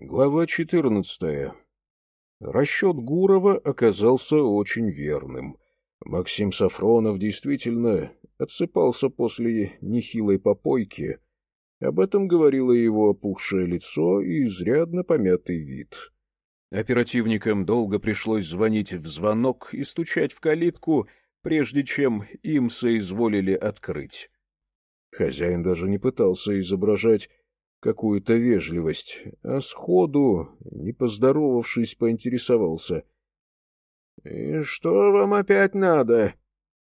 Глава четырнадцатая. Расчет Гурова оказался очень верным. Максим Сафронов действительно отсыпался после нехилой попойки. Об этом говорило его опухшее лицо и изрядно помятый вид. Оперативникам долго пришлось звонить в звонок и стучать в калитку, прежде чем им соизволили открыть. Хозяин даже не пытался изображать какую-то вежливость, а сходу, не поздоровавшись, поинтересовался. — И что вам опять надо?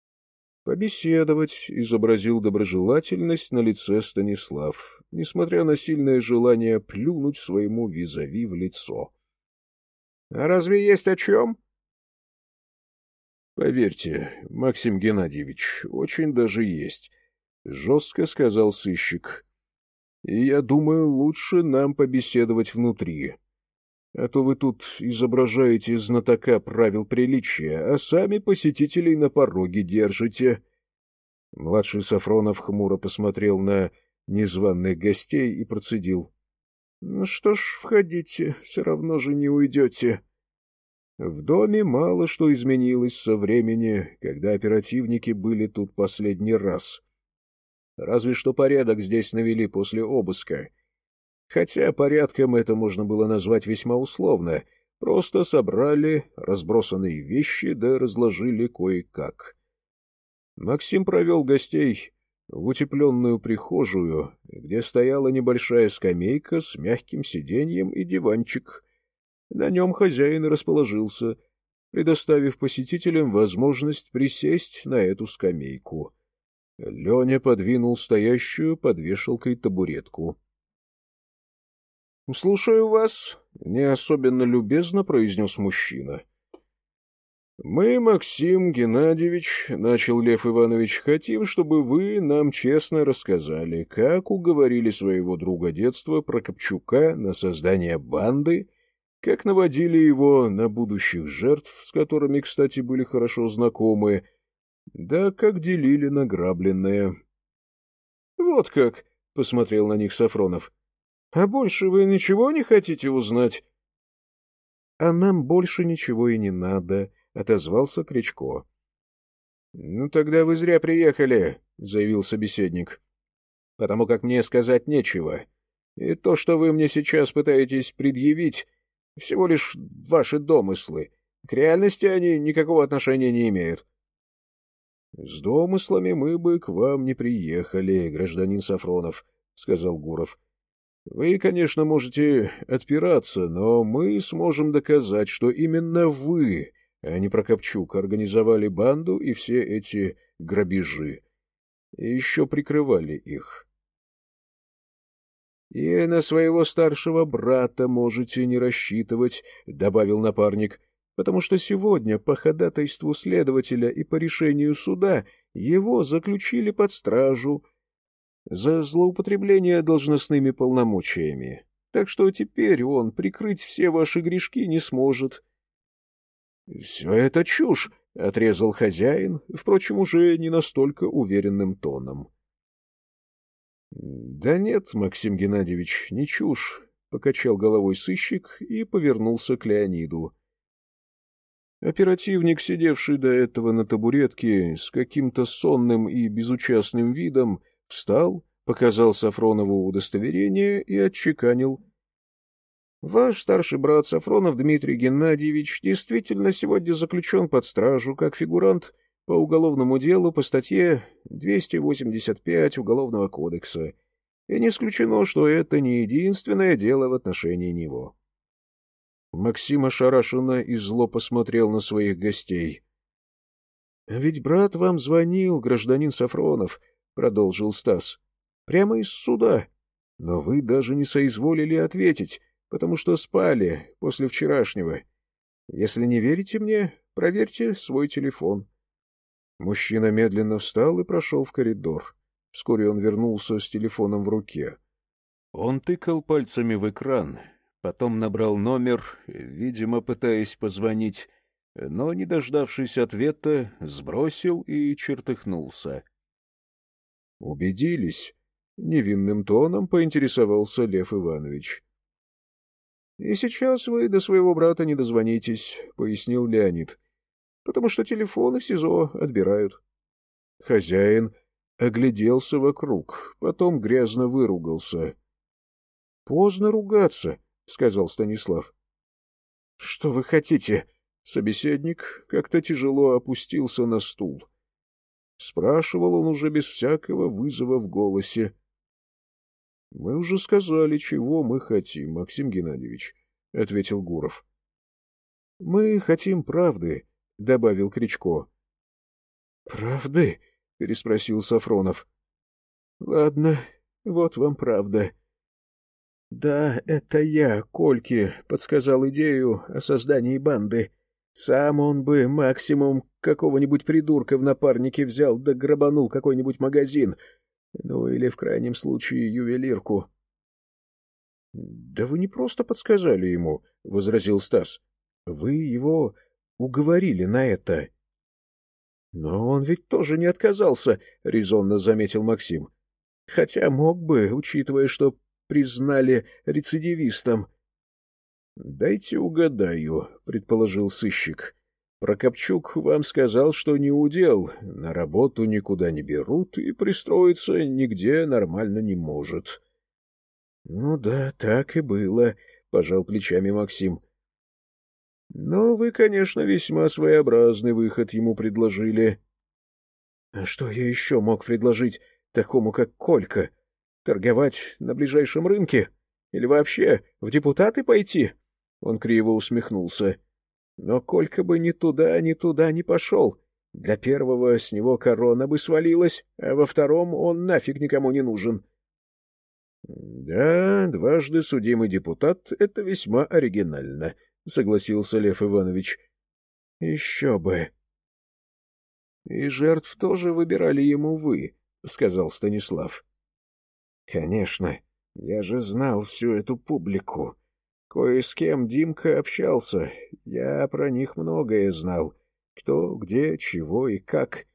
— Побеседовать, — изобразил доброжелательность на лице Станислав, несмотря на сильное желание плюнуть своему визави в лицо. — А разве есть о чем? — Поверьте, Максим Геннадьевич, очень даже есть, — жестко сказал сыщик. — я думаю, лучше нам побеседовать внутри. А то вы тут изображаете знатока правил приличия, а сами посетителей на пороге держите. Младший Сафронов хмуро посмотрел на незваных гостей и процедил. — Ну что ж, входите, все равно же не уйдете. В доме мало что изменилось со времени, когда оперативники были тут последний раз. Разве что порядок здесь навели после обыска. Хотя порядком это можно было назвать весьма условно. Просто собрали разбросанные вещи да разложили кое-как. Максим провел гостей в утепленную прихожую, где стояла небольшая скамейка с мягким сиденьем и диванчик. На нем хозяин расположился, предоставив посетителям возможность присесть на эту скамейку. Леня подвинул стоящую под вешалкой табуретку. — Слушаю вас, — не особенно любезно произнес мужчина. — Мы, Максим Геннадьевич, — начал Лев Иванович, — хотим, чтобы вы нам честно рассказали, как уговорили своего друга детства Прокопчука на создание банды, как наводили его на будущих жертв, с которыми, кстати, были хорошо знакомы, — да как делили награбленное. — Вот как, — посмотрел на них Сафронов. — А больше вы ничего не хотите узнать? — А нам больше ничего и не надо, — отозвался Кричко. — Ну, тогда вы зря приехали, — заявил собеседник. — Потому как мне сказать нечего. И то, что вы мне сейчас пытаетесь предъявить, всего лишь ваши домыслы. К реальности они никакого отношения не имеют. —— С домыслами мы бы к вам не приехали, гражданин Сафронов, — сказал Гуров. — Вы, конечно, можете отпираться, но мы сможем доказать, что именно вы, а не Прокопчук, организовали банду и все эти грабежи. И еще прикрывали их. — И на своего старшего брата можете не рассчитывать, — добавил напарник. — потому что сегодня по ходатайству следователя и по решению суда его заключили под стражу за злоупотребление должностными полномочиями. Так что теперь он прикрыть все ваши грешки не сможет. — Все это чушь, — отрезал хозяин, впрочем, уже не настолько уверенным тоном. — Да нет, Максим Геннадьевич, не чушь, — покачал головой сыщик и повернулся к Леониду. Оперативник, сидевший до этого на табуретке, с каким-то сонным и безучастным видом, встал, показал Сафронову удостоверение и отчеканил. — Ваш старший брат Сафронов Дмитрий Геннадьевич действительно сегодня заключен под стражу как фигурант по уголовному делу по статье 285 Уголовного кодекса, и не исключено, что это не единственное дело в отношении него. Максим ошарашенно и зло посмотрел на своих гостей. — Ведь брат вам звонил, гражданин Сафронов, — продолжил Стас. — Прямо из суда. Но вы даже не соизволили ответить, потому что спали после вчерашнего. Если не верите мне, проверьте свой телефон. Мужчина медленно встал и прошел в коридор. Вскоре он вернулся с телефоном в руке. Он тыкал пальцами в экран, Потом набрал номер, видимо, пытаясь позвонить, но, не дождавшись ответа, сбросил и чертыхнулся. «Убедились?» — невинным тоном поинтересовался Лев Иванович. — И сейчас вы до своего брата не дозвонитесь, — пояснил Леонид, — потому что телефоны в СИЗО отбирают. Хозяин огляделся вокруг, потом грязно выругался. — Поздно ругаться, — сказал Станислав. — Что вы хотите? Собеседник как-то тяжело опустился на стул. Спрашивал он уже без всякого вызова в голосе. — Мы уже сказали, чего мы хотим, Максим Геннадьевич, — ответил Гуров. — Мы хотим правды, — добавил Кричко. — Правды? — переспросил Сафронов. — Ладно, вот вам правда. — Да, это я, Кольке, подсказал идею о создании банды. Сам он бы максимум какого-нибудь придурка в напарнике взял да грабанул какой-нибудь магазин — ну, или в крайнем случае ювелирку. — Да вы не просто подсказали ему, — возразил Стас. — Вы его уговорили на это. — Но он ведь тоже не отказался, — резонно заметил Максим. — Хотя мог бы, учитывая, что признали рецидивистом. — Дайте угадаю, — предположил сыщик. Прокопчук вам сказал, что не удел, на работу никуда не берут и пристроиться нигде нормально не может. — Ну да, так и было, — пожал плечами Максим. — Но вы, конечно, весьма своеобразный выход ему предложили. — А что я еще мог предложить такому, как Колька? Торговать на ближайшем рынке? Или вообще в депутаты пойти? Он криво усмехнулся. — но Колька бы ни туда, ни туда не пошел. Для первого с него корона бы свалилась, а во втором он нафиг никому не нужен. — Да, дважды судимый депутат — это весьма оригинально, — согласился Лев Иванович. — Еще бы. — И жертв тоже выбирали ему вы, — сказал Станислав. — Конечно, я же знал всю эту публику. Кое с кем Димка общался, я про них многое знал. Кто, где, чего и как.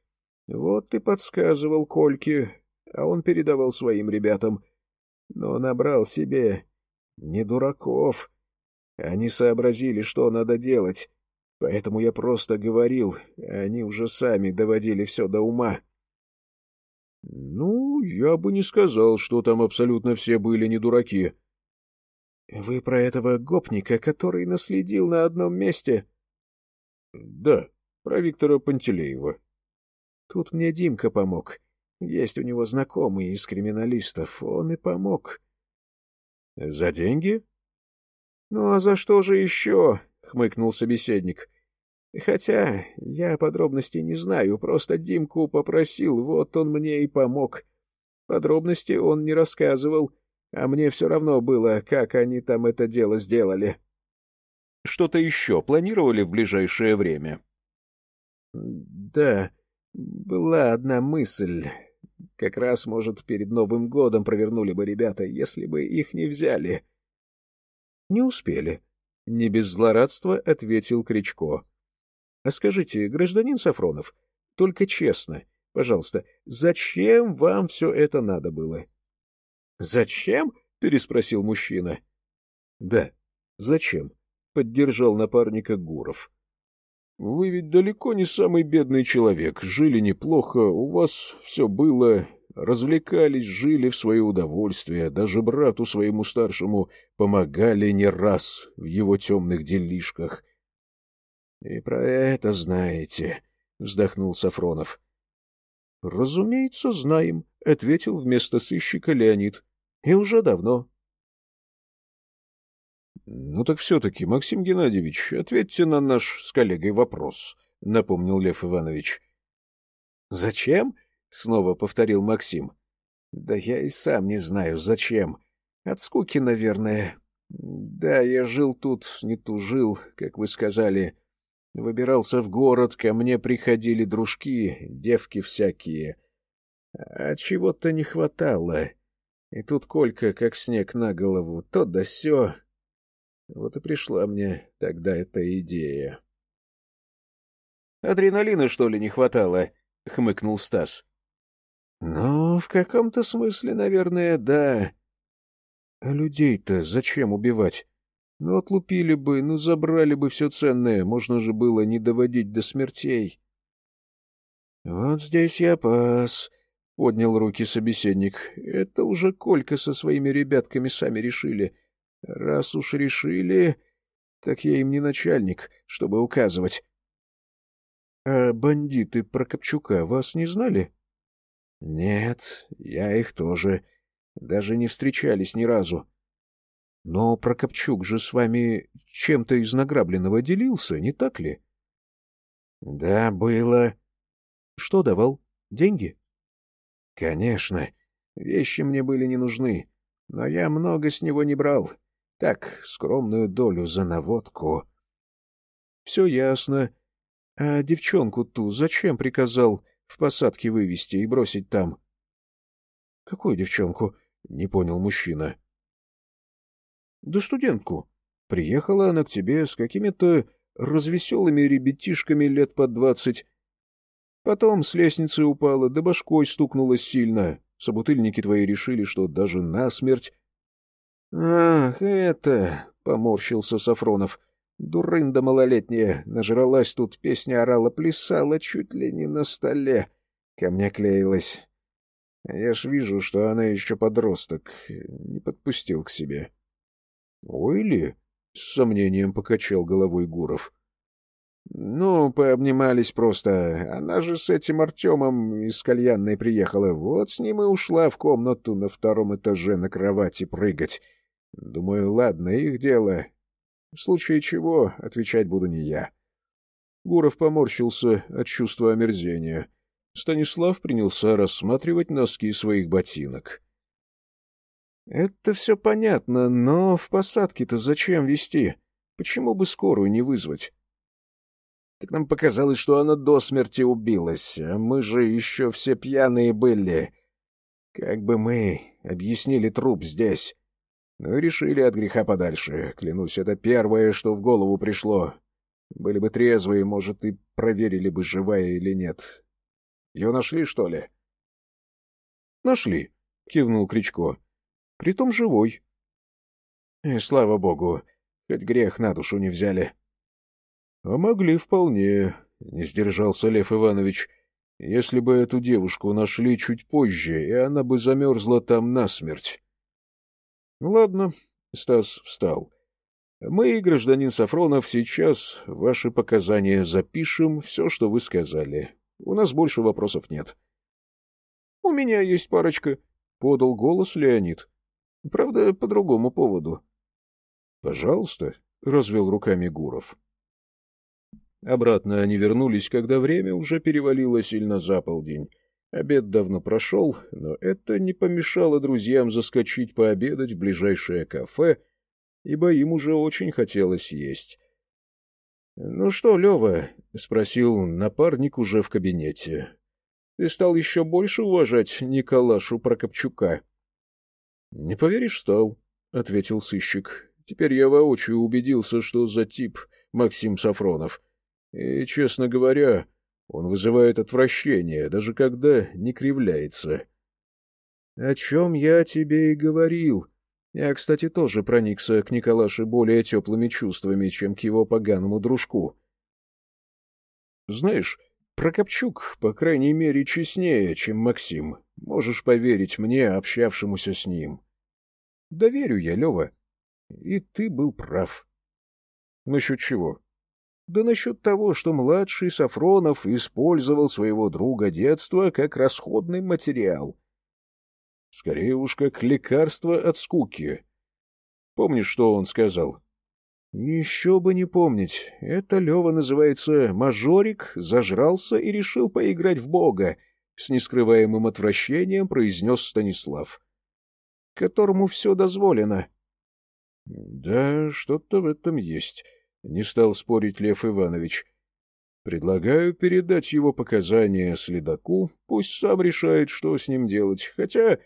Вот и подсказывал Кольке, а он передавал своим ребятам. Но набрал себе не дураков. Они сообразили, что надо делать. Поэтому я просто говорил, а они уже сами доводили все до ума. — Ну, я бы не сказал, что там абсолютно все были не дураки, — Вы про этого гопника, который наследил на одном месте? — Да, про Виктора Пантелеева. — Тут мне Димка помог. Есть у него знакомый из криминалистов, он и помог. — За деньги? — Ну, а за что же еще? — хмыкнул собеседник. — Хотя я подробностей не знаю, просто Димку попросил, вот он мне и помог. Подробности он не рассказывал. — а мне все равно было, как они там это дело сделали. — Что-то еще планировали в ближайшее время? — Да, была одна мысль. Как раз, может, перед Новым годом провернули бы ребята, если бы их не взяли. — Не успели. Не без злорадства ответил Кричко. — А скажите, гражданин Сафронов, только честно, пожалуйста, зачем вам все это надо было? — «Зачем?» — переспросил мужчина. «Да, зачем?» — поддержал напарника Гуров. «Вы ведь далеко не самый бедный человек, жили неплохо, у вас все было, развлекались, жили в свое удовольствие, даже брату своему старшему помогали не раз в его темных делишках». «И про это знаете», — вздохнул Сафронов. — Разумеется, знаем, — ответил вместо сыщика Леонид. — И уже давно. — Ну так все-таки, Максим Геннадьевич, ответьте на наш с коллегой вопрос, — напомнил Лев Иванович. — Зачем? — снова повторил Максим. — Да я и сам не знаю, зачем. От скуки, наверное. Да, я жил тут, не тужил, как вы сказали. Выбирался в город, ко мне приходили дружки, девки всякие. А чего-то не хватало. И тут Колька, как снег на голову, то да сё. Вот и пришла мне тогда эта идея. — Адреналина, что ли, не хватало? — хмыкнул Стас. — Ну, в каком-то смысле, наверное, да. — А людей-то зачем убивать? Ну, отлупили бы, ну, забрали бы все ценное, можно же было не доводить до смертей. — Вот здесь я пас, — поднял руки собеседник. — Это уже Колька со своими ребятками сами решили. Раз уж решили, так я им не начальник, чтобы указывать. — А бандиты Прокопчука вас не знали? — Нет, я их тоже. Даже не встречались ни разу. — Но Прокопчук же с вами чем-то из награбленного делился, не так ли? — Да, было. — Что давал? Деньги? — Конечно. Вещи мне были не нужны, но я много с него не брал. Так, скромную долю за наводку. — Все ясно. А девчонку ту зачем приказал в посадке вывести и бросить там? — Какую девчонку? — не понял мужчина. — Да студентку. Приехала она к тебе с какими-то развеселыми ребятишками лет под двадцать. Потом с лестницы упала, да башкой стукнулась сильно. Собутыльники твои решили, что даже насмерть. — Ах, это... — поморщился Сафронов. Дурында малолетняя, нажралась тут, песня орала, плясала чуть ли не на столе. Ко мне клеилась. Я ж вижу, что она еще подросток. Не подпустил к себе. — Ой ли? — с сомнением покачал головой Гуров. — Ну, пообнимались просто. Она же с этим Артемом из кальянной приехала. Вот с ним и ушла в комнату на втором этаже на кровати прыгать. Думаю, ладно, их дело. В случае чего отвечать буду не я. Гуров поморщился от чувства омерзения. Станислав принялся рассматривать носки своих ботинок. — Это все понятно, но в посадке-то зачем вести? Почему бы скорую не вызвать? — Так нам показалось, что она до смерти убилась, а мы же еще все пьяные были. Как бы мы объяснили труп здесь? Ну и решили от греха подальше. Клянусь, это первое, что в голову пришло. Были бы трезвые, может, и проверили бы, живая или нет. Ее нашли, что ли? — Нашли, — кивнул Кричко. — Притом живой. И, слава богу, хоть грех на душу не взяли. — А могли вполне, — не сдержался Лев Иванович, — если бы эту девушку нашли чуть позже, и она бы замерзла там насмерть. Ладно, — Стас встал. — Мы, гражданин Сафронов, сейчас ваши показания запишем, все, что вы сказали. У нас больше вопросов нет. — У меня есть парочка, — подал голос Леонид. — Правда, по другому поводу. — Пожалуйста, — развел руками Гуров. Обратно они вернулись, когда время уже перевалило сильно за полдень. Обед давно прошел, но это не помешало друзьям заскочить пообедать в ближайшее кафе, ибо им уже очень хотелось есть. — Ну что, Лева? — спросил напарник уже в кабинете. — Ты стал еще больше уважать Николашу Прокопчука? — Не поверишь, стал, — ответил сыщик. — Теперь я воочию убедился, что за тип Максим Сафронов. И, честно говоря, он вызывает отвращение, даже когда не кривляется. — О чем я тебе и говорил. Я, кстати, тоже проникся к Николаше более теплыми чувствами, чем к его поганому дружку. — Знаешь, Прокопчук, по крайней мере, честнее, чем Максим. Можешь поверить мне, общавшемуся с ним. — Доверю я, Лева. И ты был прав. — Насчет чего? Да насчет того, что младший Сафронов использовал своего друга детства как расходный материал. Скорее уж, как лекарство от скуки. Помнишь, что он сказал? Еще бы не помнить. Это Лева называется «мажорик», зажрался и решил поиграть в бога, с нескрываемым отвращением произнес Станислав. Которому все дозволено. — Да, что-то в этом есть. Не стал спорить Лев Иванович. Предлагаю передать его показания следаку, пусть сам решает, что с ним делать, хотя...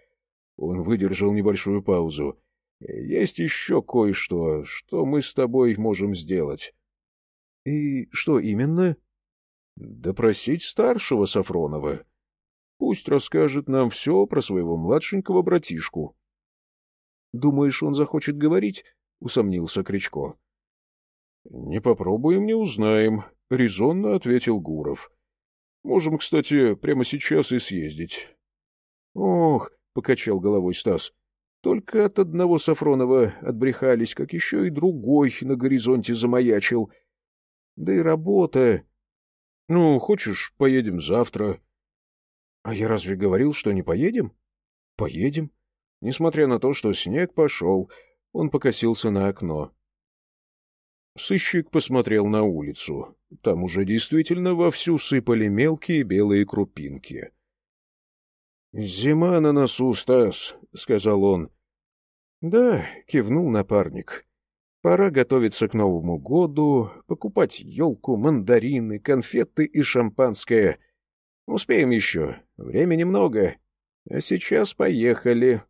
Он выдержал небольшую паузу. Есть еще кое-что, что мы с тобой можем сделать. — И что именно? — Допросить старшего Сафронова. Пусть расскажет нам все про своего младшенького братишку. — Думаешь, он захочет говорить? — усомнился Кричко. — Не попробуем, не узнаем, — резонно ответил Гуров. — Можем, кстати, прямо сейчас и съездить. — Ох, — покачал головой Стас, — только от одного Сафронова отбрехались, как еще и другой на горизонте замаячил. Да и работа... — Ну, хочешь, поедем завтра? — А я разве говорил, что не поедем? — Поедем. Несмотря на то, что снег пошел, он покосился на окно. Сыщик посмотрел на улицу. Там уже действительно вовсю сыпали мелкие белые крупинки. — Зима на носу, Стас, — сказал он. — Да, — кивнул напарник. — Пора готовиться к Новому году, покупать елку, мандарины, конфеты и шампанское. Успеем еще, времени много. А сейчас поехали.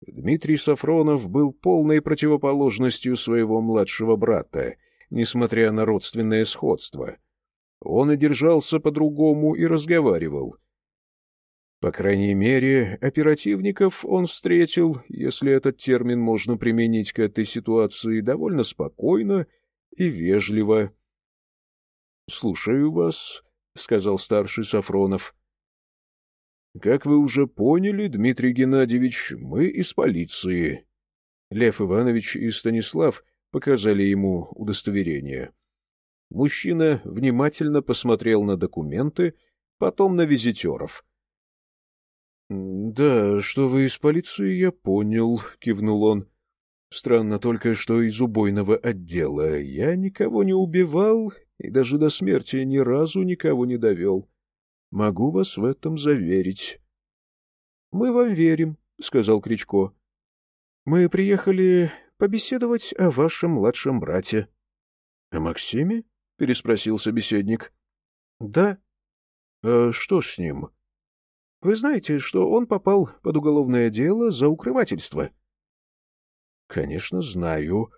Дмитрий Сафронов был полной противоположностью своего младшего брата, несмотря на родственное сходство. Он и держался по-другому и разговаривал. По крайней мере, оперативников он встретил, если этот термин можно применить к этой ситуации, довольно спокойно и вежливо. — Слушаю вас, — сказал старший Сафронов. Как вы уже поняли, Дмитрий Геннадьевич, мы из полиции. Лев Иванович и Станислав показали ему удостоверение. Мужчина внимательно посмотрел на документы, потом на визитеров. — Да, что вы из полиции, я понял, — кивнул он. — Странно только, что из убойного отдела. Я никого не убивал и даже до смерти ни разу никого не довел. Могу вас в этом заверить. — Мы вам верим, — сказал Кричко. — Мы приехали побеседовать о вашем младшем брате. — О Максиме? — переспросил собеседник. — Да. — А что с ним? — Вы знаете, что он попал под уголовное дело за укрывательство? — Конечно, знаю.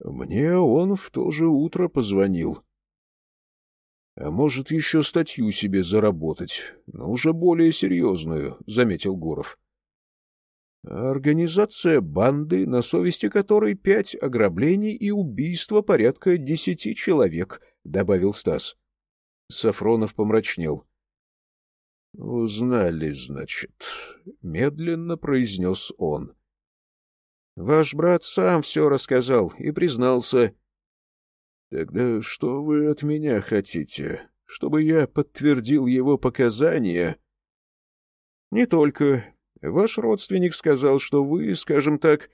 Мне он в то же утро позвонил. — А может, еще статью себе заработать, но уже более серьезную, — заметил Гуров. — Организация банды, на совести которой пять ограблений и убийства порядка десяти человек, — добавил Стас. Сафронов помрачнел. — Узнали, значит, — медленно произнес он. — Ваш брат сам все рассказал и признался, Тогда что вы от меня хотите? Чтобы я подтвердил его показания? Не только. Ваш родственник сказал, что вы, скажем так,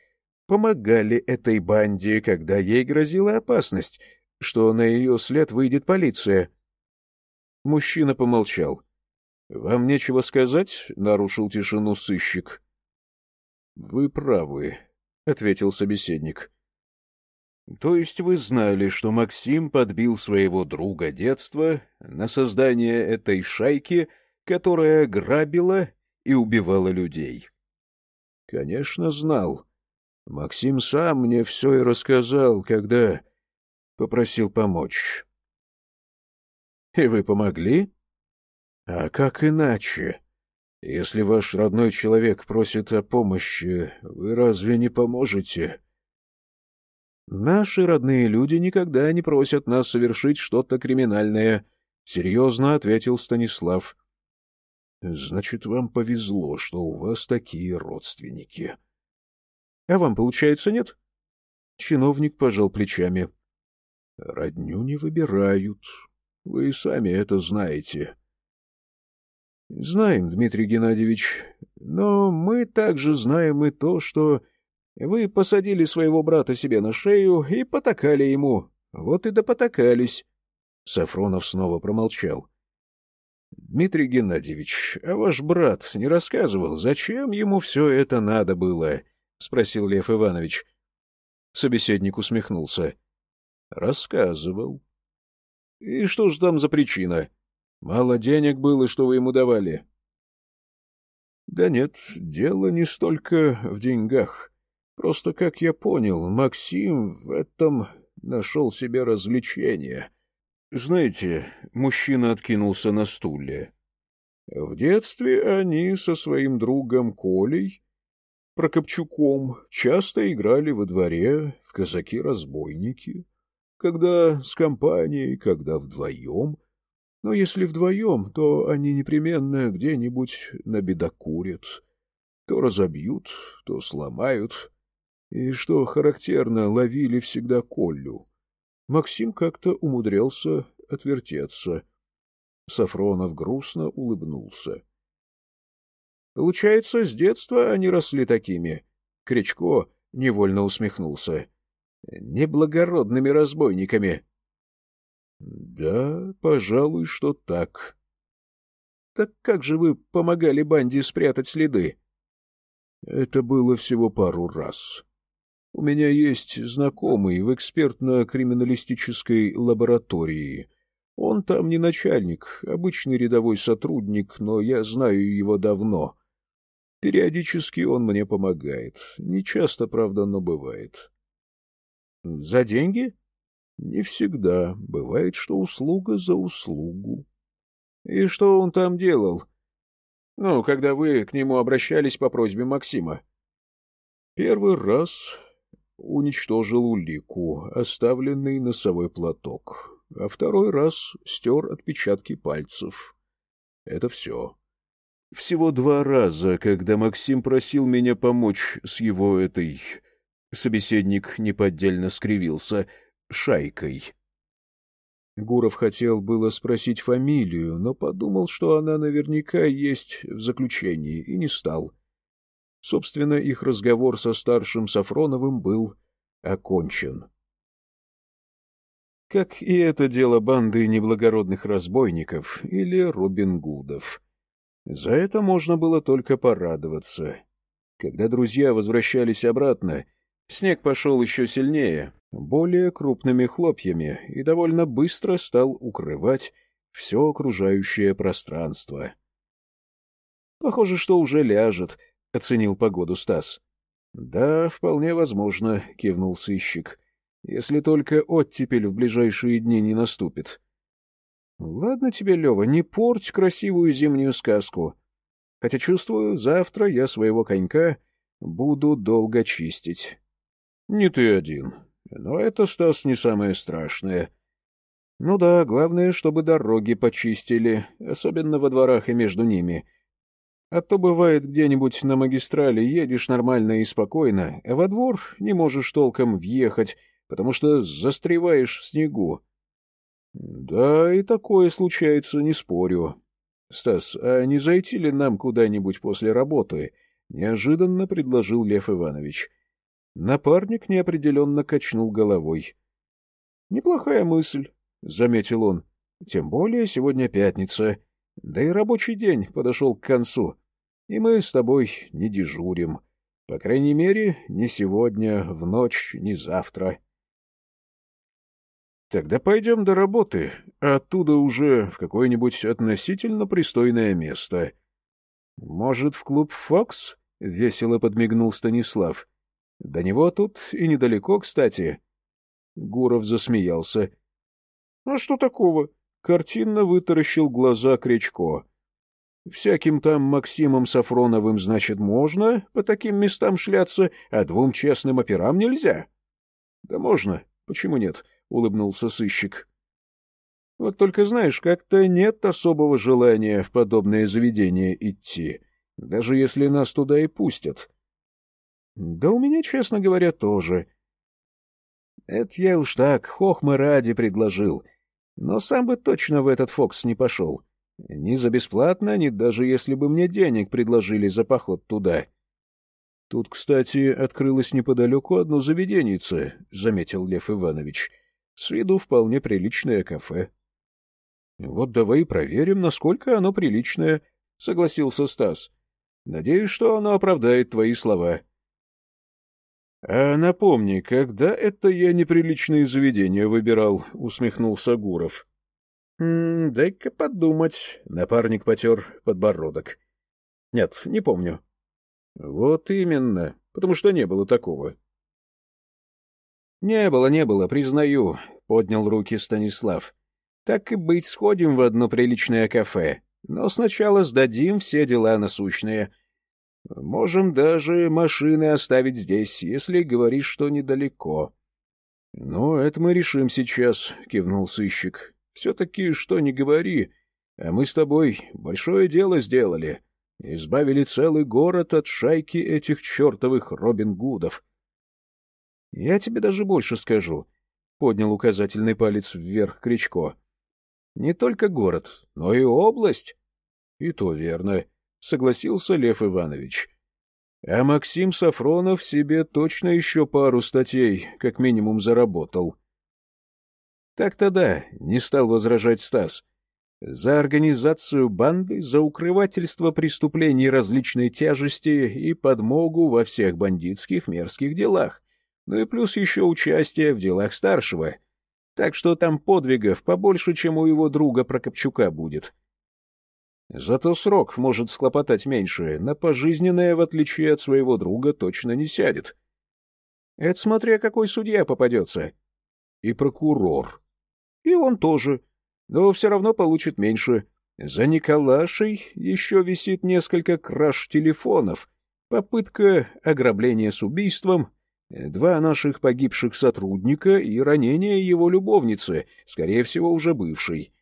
помогали этой банде, когда ей грозила опасность, что на ее след выйдет полиция. Мужчина помолчал. — Вам нечего сказать? — нарушил тишину сыщик. — Вы правы, — ответил собеседник. То есть вы знали, что Максим подбил своего друга детства на создание этой шайки, которая грабила и убивала людей? Конечно, знал. Максим сам мне все и рассказал, когда попросил помочь. И вы помогли? А как иначе? Если ваш родной человек просит о помощи, вы разве не поможете? Наши родные люди никогда не просят нас совершить что-то криминальное, — серьезно ответил Станислав. — Значит, вам повезло, что у вас такие родственники. — А вам, получается, нет? Чиновник пожал плечами. — Родню не выбирают. Вы сами это знаете. — Знаем, Дмитрий Геннадьевич, но мы также знаем и то, что вы посадили своего брата себе на шею и потакали ему. Вот и допотакались. Сафронов снова промолчал. — Дмитрий Геннадьевич, а ваш брат не рассказывал, зачем ему все это надо было? — спросил Лев Иванович. Собеседник усмехнулся. — Рассказывал. — И что ж там за причина? Мало денег было, что вы ему давали? — Да нет, дело не столько в деньгах. Просто, как я понял, Максим в этом нашел себе развлечение. Знаете, мужчина откинулся на стуле. В детстве они со своим другом Колей Прокопчуком часто играли во дворе в казаки-разбойники, когда с компанией, когда вдвоем. Но если вдвоем, то они непременно где-нибудь набедокурят, то разобьют, то сломают, и, что характерно, ловили всегда Колю. Максим как-то умудрялся отвертеться. Сафронов грустно улыбнулся. — Получается, с детства они росли такими. Кричко невольно усмехнулся. — Неблагородными разбойниками. — Да, пожалуй, что так. — Так как же вы помогали банде спрятать следы? — Это было всего пару раз. У меня есть знакомый в экспертно-криминалистической лаборатории. Он там не начальник, обычный рядовой сотрудник, но я знаю его давно. Периодически он мне помогает. Не часто, правда, но бывает. — За деньги? — Не всегда. Бывает, что услуга за услугу. — И что он там делал? — Ну, когда вы к нему обращались по просьбе Максима. — Первый раз уничтожил улику, оставленный носовой платок, а второй раз стер отпечатки пальцев. Это все. Всего два раза, когда Максим просил меня помочь с его этой... Собеседник неподдельно скривился. Шайкой. Гуров хотел было спросить фамилию, но подумал, что она наверняка есть в заключении, и не стал. Собственно, их разговор со старшим Сафроновым был окончен. Как и это дело банды неблагородных разбойников или Робин Гудов. За это можно было только порадоваться. Когда друзья возвращались обратно, снег пошел еще сильнее, более крупными хлопьями, и довольно быстро стал укрывать все окружающее пространство. — Похоже, что уже ляжет, — оценил погоду Стас. — Да, вполне возможно, — кивнул сыщик, — если только оттепель в ближайшие дни не наступит. — Ладно тебе, Лева, не порть красивую зимнюю сказку. Хотя чувствую, завтра я своего конька буду долго чистить. — Не ты один. Но это, Стас, не самое страшное. Ну да, главное, чтобы дороги почистили, особенно во дворах и между ними — а то бывает где-нибудь на магистрали едешь нормально и спокойно, а во двор не можешь толком въехать, потому что застреваешь в снегу. Да, и такое случается, не спорю. Стас, а не зайти ли нам куда-нибудь после работы? Неожиданно предложил Лев Иванович. Напарник неопределенно качнул головой. Неплохая мысль, — заметил он. Тем более сегодня пятница. Да и рабочий день подошел к концу, и мы с тобой не дежурим. По крайней мере, не сегодня, в ночь, не завтра. Тогда пойдем до работы, а оттуда уже в какое-нибудь относительно пристойное место. Может, в клуб «Фокс»? — весело подмигнул Станислав. — До него тут и недалеко, кстати. Гуров засмеялся. — А что такого? Картинно вытаращил глаза Кречко. Всяким там Максимом Сафроновым, значит, можно по таким местам шляться, а двум честным операм нельзя? — Да можно. Почему нет? — улыбнулся сыщик. — Вот только знаешь, как-то нет особого желания в подобное заведение идти, даже если нас туда и пустят. — Да у меня, честно говоря, тоже. — Это я уж так, хохмы ради предложил — но сам бы точно в этот Фокс не пошел. Ни за бесплатно, ни даже если бы мне денег предложили за поход туда. — Тут, кстати, открылось неподалеку одно заведенице, — заметил Лев Иванович. — С виду вполне приличное кафе. — Вот давай проверим, насколько оно приличное, — согласился Стас. — Надеюсь, что оно оправдает твои слова. — А напомни, когда это я неприличные заведения выбирал? — усмехнулся Гуров. — Дай-ка подумать. Напарник потер подбородок. — Нет, не помню. — Вот именно, потому что не было такого. — Не было, не было, признаю, — поднял руки Станислав. — Так и быть, сходим в одно приличное кафе, но сначала сдадим все дела насущные. Можем даже машины оставить здесь, если говоришь, что недалеко. — Ну, это мы решим сейчас, — кивнул сыщик. — Все-таки, что не говори, а мы с тобой большое дело сделали. Избавили целый город от шайки этих чертовых Робин Гудов. — Я тебе даже больше скажу, — поднял указательный палец вверх Кричко. — Не только город, но и область. — И то верно, — согласился Лев Иванович. А Максим Сафронов себе точно еще пару статей, как минимум, заработал. Так-то да, не стал возражать Стас. За организацию банды, за укрывательство преступлений различной тяжести и подмогу во всех бандитских мерзких делах. Ну и плюс еще участие в делах старшего. Так что там подвигов побольше, чем у его друга Прокопчука будет. — Зато срок может схлопотать меньше, на пожизненное, в отличие от своего друга, точно не сядет. Это смотря какой судья попадется. И прокурор. И он тоже. Но все равно получит меньше. За Николашей еще висит несколько краж телефонов, попытка ограбления с убийством, два наших погибших сотрудника и ранение его любовницы, скорее всего, уже бывшей.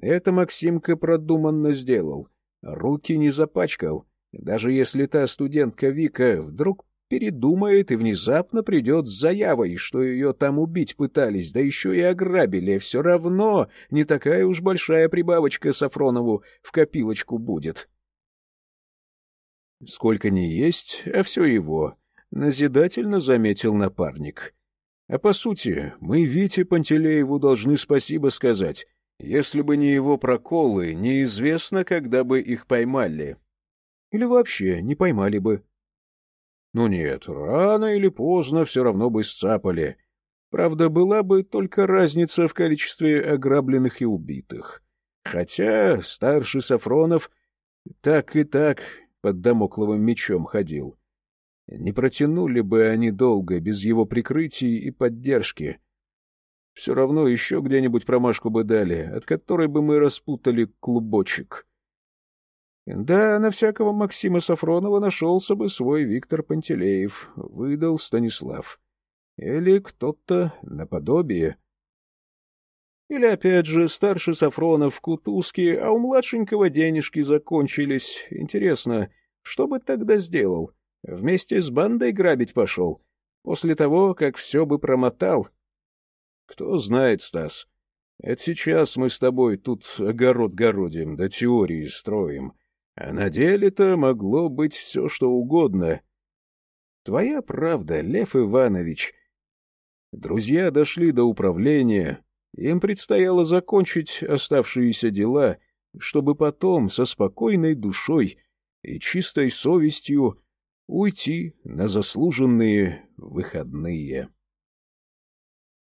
Это Максимка продуманно сделал. Руки не запачкал. Даже если та студентка Вика вдруг передумает и внезапно придет с заявой, что ее там убить пытались, да еще и ограбили, все равно не такая уж большая прибавочка Сафронову в копилочку будет. Сколько ни есть, а все его, — назидательно заметил напарник. А по сути, мы Вите Пантелееву должны спасибо сказать. Если бы не его проколы, неизвестно, когда бы их поймали. Или вообще не поймали бы. Ну нет, рано или поздно все равно бы сцапали. Правда, была бы только разница в количестве ограбленных и убитых. Хотя старший Сафронов так и так под домокловым мечом ходил. Не протянули бы они долго без его прикрытий и поддержки. Все равно еще где-нибудь промашку бы дали, от которой бы мы распутали клубочек. Да, на всякого Максима Сафронова нашелся бы свой Виктор Пантелеев, выдал Станислав. Или кто-то наподобие. Или, опять же, старший Сафронов в Кутузке, а у младшенького денежки закончились. Интересно, что бы тогда сделал? Вместе с бандой грабить пошел? После того, как все бы промотал? Кто знает, Стас. Это сейчас мы с тобой тут огород городим, да теории строим. А на деле-то могло быть все, что угодно. Твоя правда, Лев Иванович. Друзья дошли до управления. Им предстояло закончить оставшиеся дела, чтобы потом со спокойной душой и чистой совестью уйти на заслуженные выходные.